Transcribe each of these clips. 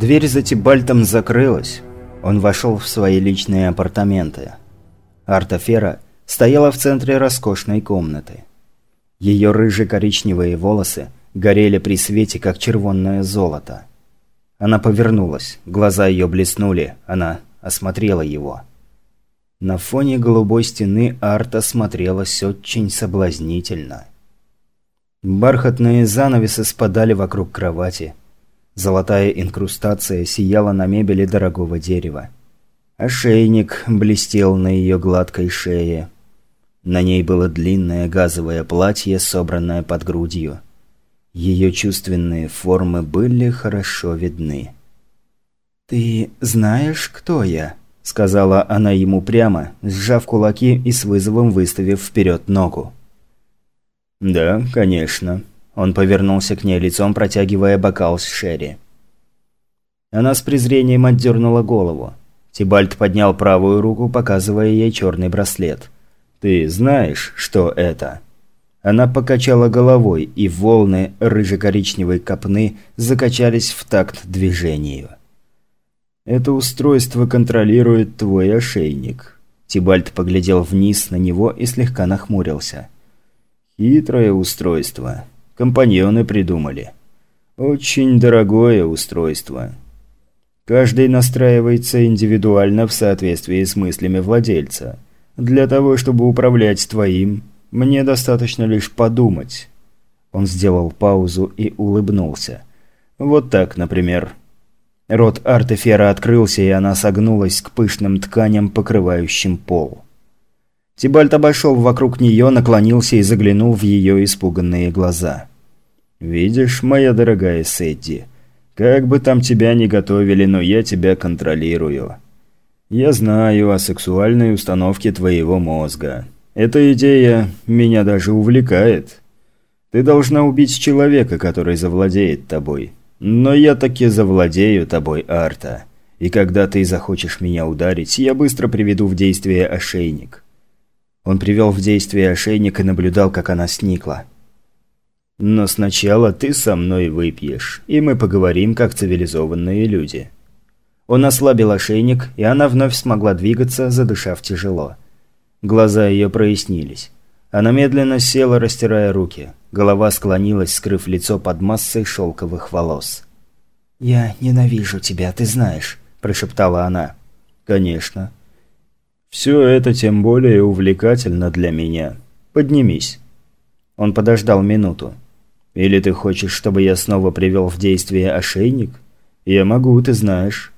Дверь за Тибальтом закрылась. Он вошел в свои личные апартаменты. Артафера стояла в центре роскошной комнаты. Ее рыже-коричневые волосы горели при свете, как червонное золото. Она повернулась, глаза ее блеснули, она осмотрела его. На фоне голубой стены Арта смотрелась очень соблазнительно. Бархатные занавесы спадали вокруг кровати. Золотая инкрустация сияла на мебели дорогого дерева. Ошейник блестел на ее гладкой шее. На ней было длинное газовое платье, собранное под грудью. Ее чувственные формы были хорошо видны. «Ты знаешь, кто я?» – сказала она ему прямо, сжав кулаки и с вызовом выставив вперед ногу. «Да, конечно». Он повернулся к ней лицом, протягивая бокал с Шерри. Она с презрением отдернула голову. Тибальт поднял правую руку, показывая ей черный браслет. «Ты знаешь, что это?» Она покачала головой, и волны рыже-коричневой копны закачались в такт движению. «Это устройство контролирует твой ошейник». Тибальт поглядел вниз на него и слегка нахмурился. Хитрое устройство. Компаньоны придумали. Очень дорогое устройство. Каждый настраивается индивидуально в соответствии с мыслями владельца. Для того, чтобы управлять твоим, мне достаточно лишь подумать. Он сделал паузу и улыбнулся. Вот так, например. Рот Артефера открылся, и она согнулась к пышным тканям, покрывающим пол. Тибальт обошел вокруг нее, наклонился и заглянул в ее испуганные глаза. «Видишь, моя дорогая Сэдди, как бы там тебя ни готовили, но я тебя контролирую. Я знаю о сексуальной установке твоего мозга. Эта идея меня даже увлекает. Ты должна убить человека, который завладеет тобой. Но я таки завладею тобой, Арта. И когда ты захочешь меня ударить, я быстро приведу в действие ошейник». Он привел в действие ошейник и наблюдал, как она сникла. «Но сначала ты со мной выпьешь, и мы поговорим, как цивилизованные люди». Он ослабил ошейник, и она вновь смогла двигаться, задышав тяжело. Глаза ее прояснились. Она медленно села, растирая руки. Голова склонилась, скрыв лицо под массой шелковых волос. «Я ненавижу тебя, ты знаешь», – прошептала она. «Конечно. Все это тем более увлекательно для меня. Поднимись». Он подождал минуту. «Или ты хочешь, чтобы я снова привел в действие ошейник? Я могу, ты знаешь.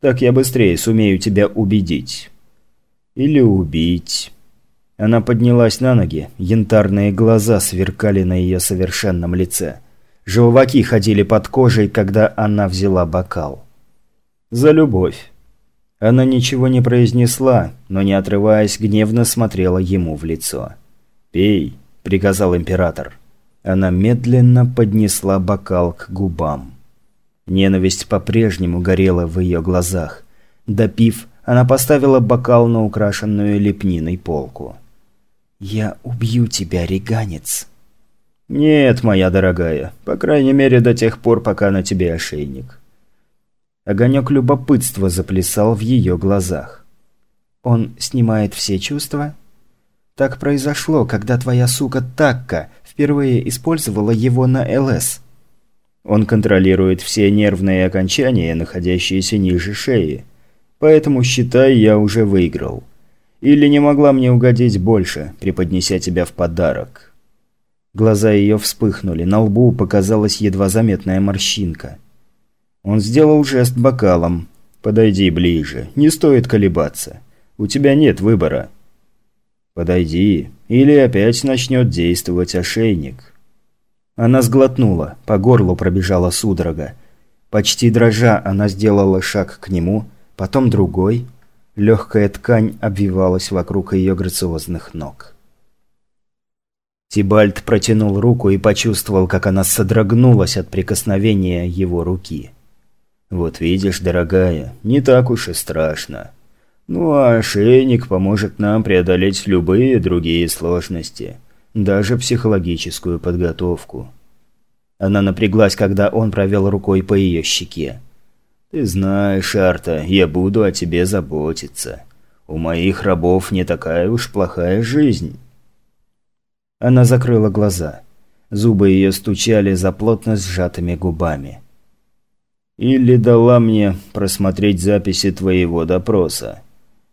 Так я быстрее сумею тебя убедить». «Или убить». Она поднялась на ноги, янтарные глаза сверкали на ее совершенном лице. Желваки ходили под кожей, когда она взяла бокал. «За любовь». Она ничего не произнесла, но не отрываясь, гневно смотрела ему в лицо. «Пей», – приказал император. Она медленно поднесла бокал к губам. Ненависть по-прежнему горела в ее глазах. Допив, она поставила бокал на украшенную лепниной полку. «Я убью тебя, реганец!» «Нет, моя дорогая. По крайней мере, до тех пор, пока на тебе ошейник. Огонек любопытства заплясал в ее глазах. «Он снимает все чувства?» «Так произошло, когда твоя сука Такка впервые использовала его на ЛС». «Он контролирует все нервные окончания, находящиеся ниже шеи. Поэтому, считай, я уже выиграл. Или не могла мне угодить больше, преподнеся тебя в подарок». Глаза ее вспыхнули, на лбу показалась едва заметная морщинка. Он сделал жест бокалом. «Подойди ближе. Не стоит колебаться. У тебя нет выбора». «Подойди, или опять начнет действовать ошейник». Она сглотнула, по горлу пробежала судорога. Почти дрожа, она сделала шаг к нему, потом другой. Легкая ткань обвивалась вокруг ее грациозных ног. Тибальт протянул руку и почувствовал, как она содрогнулась от прикосновения его руки. «Вот видишь, дорогая, не так уж и страшно. Ну а ошейник поможет нам преодолеть любые другие сложности, даже психологическую подготовку». Она напряглась, когда он провел рукой по ее щеке. «Ты знаешь, Арта, я буду о тебе заботиться. У моих рабов не такая уж плохая жизнь». Она закрыла глаза. Зубы ее стучали за плотно сжатыми губами. «Или дала мне просмотреть записи твоего допроса.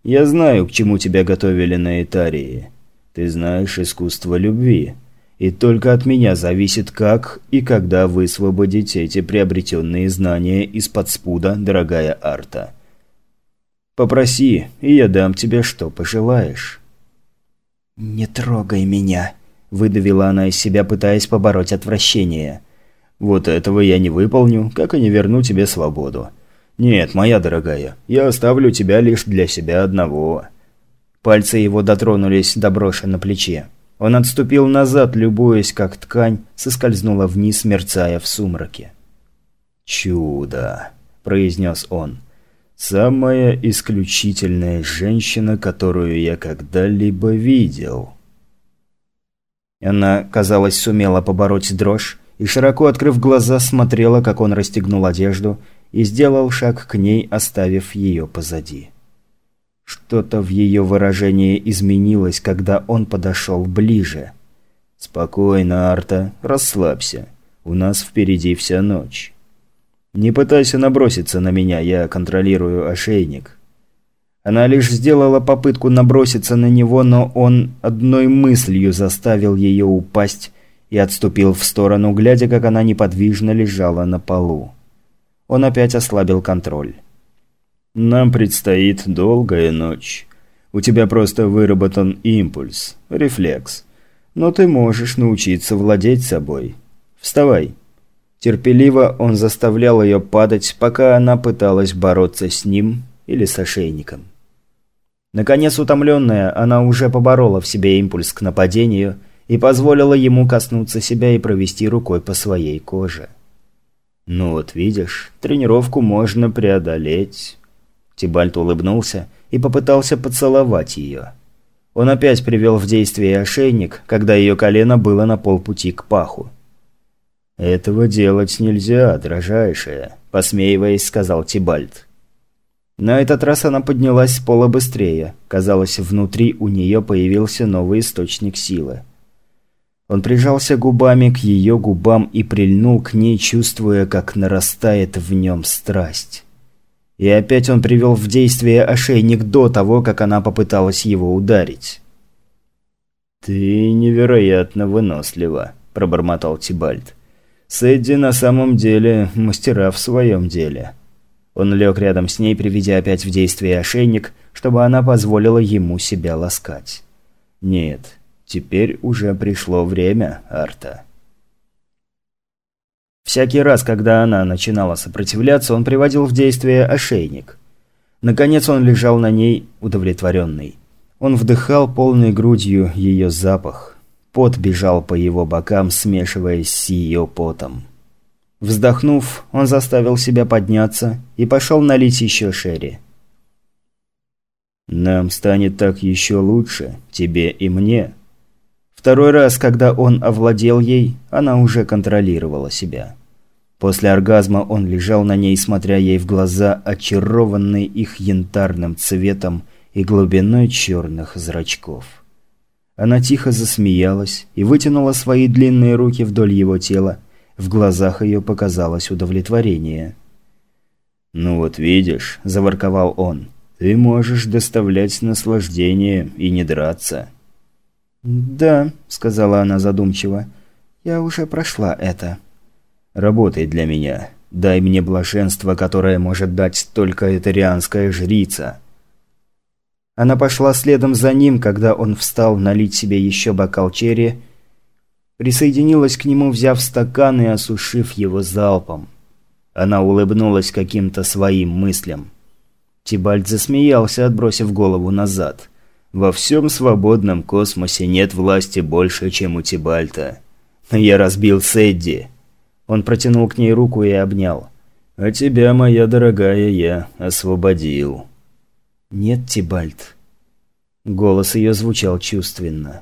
Я знаю, к чему тебя готовили на Этарии. Ты знаешь искусство любви. И только от меня зависит, как и когда высвободить эти приобретенные знания из-под спуда, дорогая Арта. Попроси, и я дам тебе, что пожелаешь». «Не трогай меня», – выдавила она из себя, пытаясь побороть отвращение. «Вот этого я не выполню, как и не верну тебе свободу. Нет, моя дорогая, я оставлю тебя лишь для себя одного». Пальцы его дотронулись до броши на плече. Он отступил назад, любуясь, как ткань соскользнула вниз, мерцая в сумраке. «Чудо!» – произнес он. «Самая исключительная женщина, которую я когда-либо видел». Она, казалось, сумела побороть дрожь и, широко открыв глаза, смотрела, как он расстегнул одежду и сделал шаг к ней, оставив ее позади. Что-то в ее выражении изменилось, когда он подошел ближе. «Спокойно, Арта, расслабься. У нас впереди вся ночь. Не пытайся наброситься на меня, я контролирую ошейник. Она лишь сделала попытку наброситься на него, но он одной мыслью заставил ее упасть и отступил в сторону, глядя, как она неподвижно лежала на полу. Он опять ослабил контроль. «Нам предстоит долгая ночь. У тебя просто выработан импульс, рефлекс. Но ты можешь научиться владеть собой. Вставай». Терпеливо он заставлял ее падать, пока она пыталась бороться с ним или с ошейником. Наконец, утомленная, она уже поборола в себе импульс к нападению и позволила ему коснуться себя и провести рукой по своей коже. «Ну вот видишь, тренировку можно преодолеть». Тибальт улыбнулся и попытался поцеловать ее. Он опять привел в действие ошейник, когда ее колено было на полпути к паху. «Этого делать нельзя, дрожайшая», – посмеиваясь, сказал Тибальт. На этот раз она поднялась с пола быстрее. Казалось, внутри у нее появился новый источник силы. Он прижался губами к ее губам и прильнул к ней, чувствуя, как нарастает в нем страсть. И опять он привел в действие ошейник до того, как она попыталась его ударить. «Ты невероятно вынослива», – пробормотал Тибальд. «Сэдди на самом деле мастера в своем деле». Он лег рядом с ней, приведя опять в действие ошейник, чтобы она позволила ему себя ласкать. Нет, теперь уже пришло время, Арта. Всякий раз, когда она начинала сопротивляться, он приводил в действие ошейник. Наконец он лежал на ней, удовлетворенный. Он вдыхал полной грудью ее запах. Пот бежал по его бокам, смешиваясь с ее потом. Вздохнув, он заставил себя подняться и пошел налить еще Шерри. «Нам станет так еще лучше, тебе и мне». Второй раз, когда он овладел ей, она уже контролировала себя. После оргазма он лежал на ней, смотря ей в глаза, очарованный их янтарным цветом и глубиной черных зрачков. Она тихо засмеялась и вытянула свои длинные руки вдоль его тела, в глазах ее показалось удовлетворение. «Ну вот видишь», – заворковал он, – «ты можешь доставлять наслаждение и не драться». «Да», – сказала она задумчиво, – «я уже прошла это». «Работай для меня. Дай мне блаженство, которое может дать только этарианская жрица». Она пошла следом за ним, когда он встал налить себе еще бокал черри присоединилась к нему, взяв стакан и осушив его залпом. Она улыбнулась каким-то своим мыслям. Тибальд засмеялся, отбросив голову назад. «Во всем свободном космосе нет власти больше, чем у Тибальта. Я разбил Сэдди». Он протянул к ней руку и обнял. «А тебя, моя дорогая, я освободил». «Нет, Тибальт». Голос ее звучал чувственно.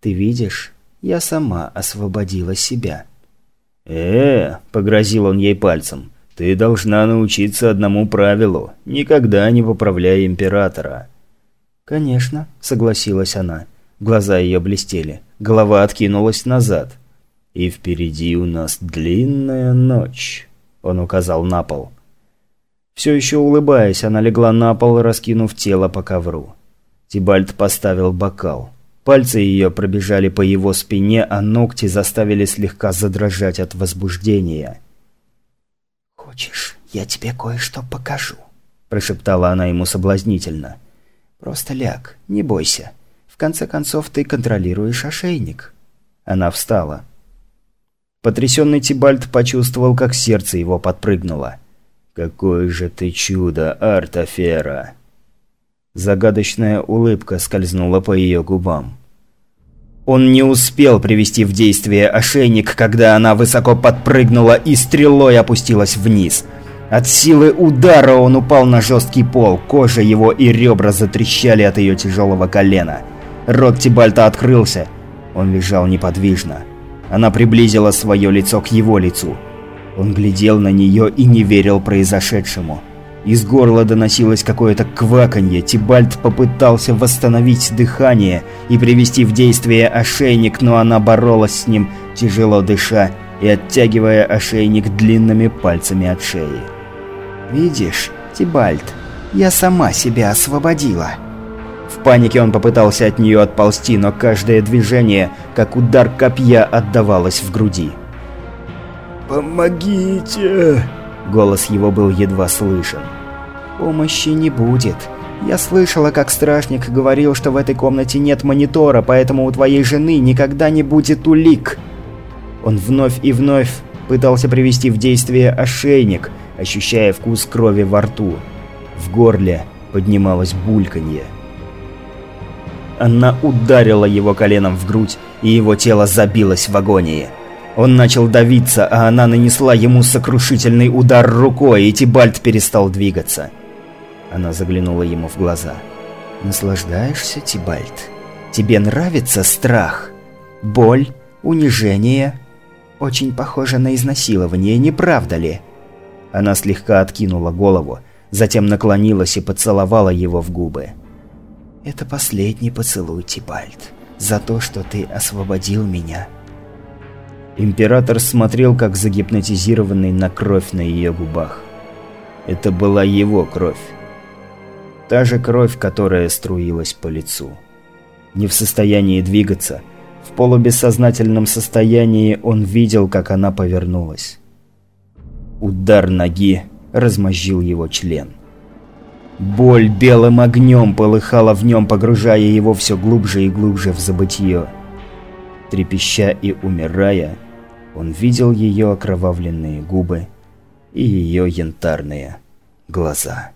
«Ты видишь, я сама освободила себя. э, -э погрозил он ей пальцем. Ты должна научиться одному правилу – никогда не поправляй императора». «Конечно», – согласилась она. Глаза ее блестели. Голова откинулась назад. «И впереди у нас длинная ночь», – он указал на пол. Все еще улыбаясь, она легла на пол, раскинув тело по ковру. Тибальт поставил бокал. Пальцы ее пробежали по его спине, а ногти заставили слегка задрожать от возбуждения. «Хочешь, я тебе кое-что покажу?» – прошептала она ему соблазнительно. «Просто ляг, не бойся. В конце концов, ты контролируешь ошейник». Она встала. Потрясенный Тибальт почувствовал, как сердце его подпрыгнуло. «Какое же ты чудо, Артафера!» Загадочная улыбка скользнула по ее губам. Он не успел привести в действие ошейник, когда она высоко подпрыгнула и стрелой опустилась вниз. От силы удара он упал на жесткий пол, кожа его и ребра затрещали от ее тяжелого колена. Рот Тибальта открылся. Он лежал неподвижно. Она приблизила свое лицо к его лицу. Он глядел на нее и не верил произошедшему. Из горла доносилось какое-то кваканье. Тибальт попытался восстановить дыхание и привести в действие ошейник, но она боролась с ним, тяжело дыша и оттягивая ошейник длинными пальцами от шеи. «Видишь, Тибальт, я сама себя освободила». В панике он попытался от нее отползти, но каждое движение, как удар копья, отдавалось в груди. «Помогите!» Голос его был едва слышен. «Помощи не будет. Я слышала, как стражник говорил, что в этой комнате нет монитора, поэтому у твоей жены никогда не будет улик». Он вновь и вновь пытался привести в действие ошейник, ощущая вкус крови во рту. В горле поднималось бульканье. Она ударила его коленом в грудь, и его тело забилось в агонии. Он начал давиться, а она нанесла ему сокрушительный удар рукой, и Тибальт перестал двигаться. Она заглянула ему в глаза. «Наслаждаешься, Тибальт? Тебе нравится страх? Боль? Унижение? Очень похоже на изнасилование, не правда ли?» Она слегка откинула голову, затем наклонилась и поцеловала его в губы. «Это последний поцелуй, Тибальт, за то, что ты освободил меня». Император смотрел, как загипнотизированный на кровь на ее губах. Это была его кровь. Та же кровь, которая струилась по лицу. Не в состоянии двигаться, в полубессознательном состоянии он видел, как она повернулась. Удар ноги размозжил его член. Боль белым огнем полыхала в нем, погружая его все глубже и глубже в забытье. Трепеща и умирая, он видел ее окровавленные губы и ее янтарные глаза.